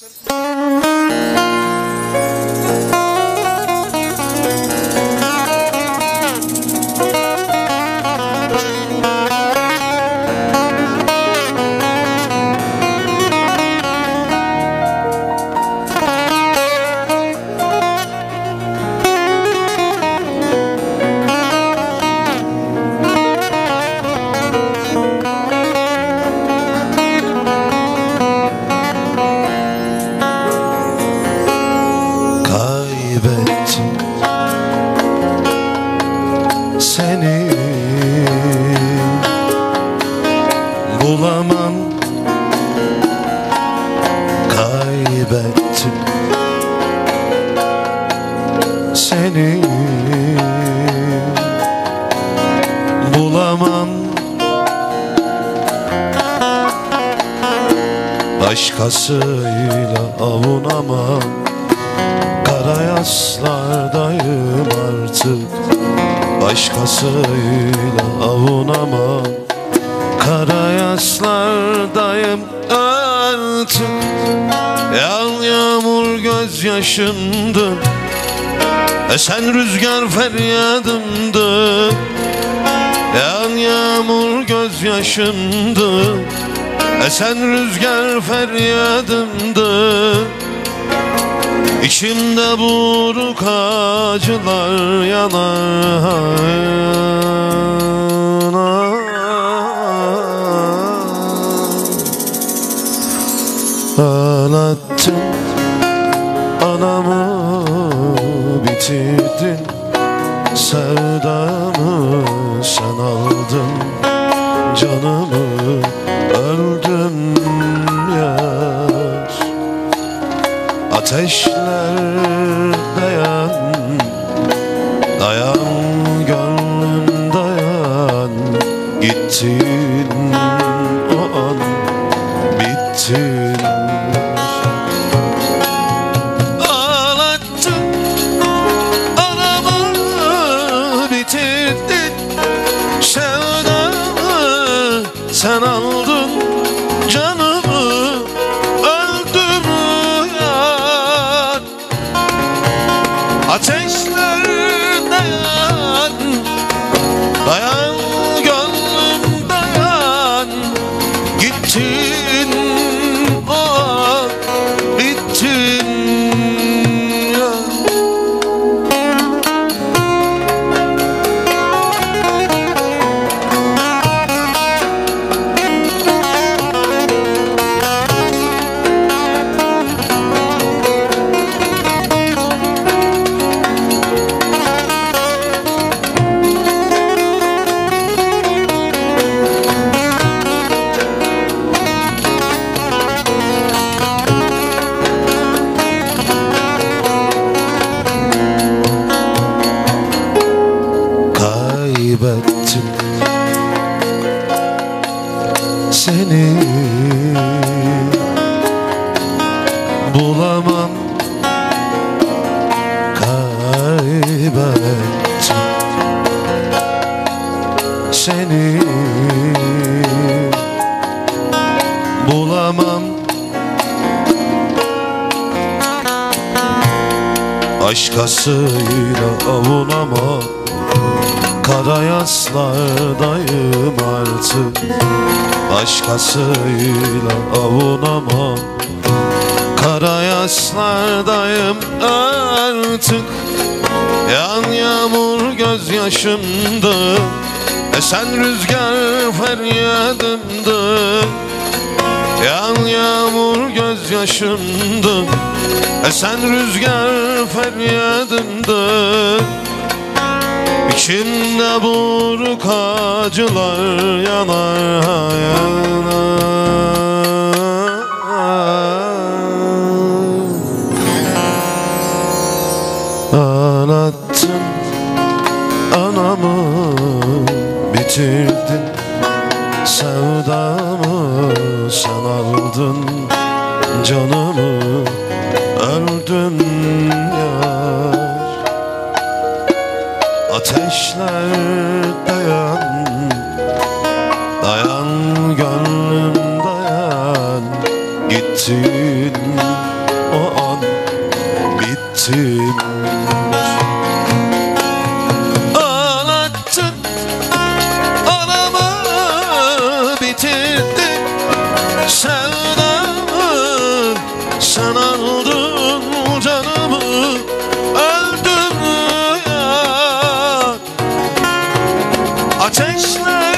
certain Kaybettim seni Bulamam. Kaybettim seni. Bulamam. Başkasıyla avunamam Kara yaslardayım artık. Başkasıyla avunamam. Kara yaslardayım artık. Yağ yağmur gözyaşımdı Esen rüzgar feryadımdı Yağ yağmur gözyaşımdı Esen rüzgar feryadımdı İçimde buruk acılar yanar. Ağlattın anamı bitirdin Ateşler dayan Dayan gönlüm dayan Gittin o an bittin. Ağlattın anamı bitirdin Sevdamı sen aldın Gittin seni. Bulamam kaybettim seni. Bulamam Başkasıyla avunamam. Kara yaslardayım artık Başkasıyla avunamam. Kara yaslardayım artık. Yan yağmur gözyaşımdı. Esen rüzgar feryadımdı. Yan yağmur gözyaşımdı. Esen rüzgar feryadımdı İçimde buruk acılar yanar yanar Ağlattın anamı bitirdin. Sevdamı sen aldın canımı Ateşler dayan Dayan gönlüm dayan. Gittin o an Bittim Christmas.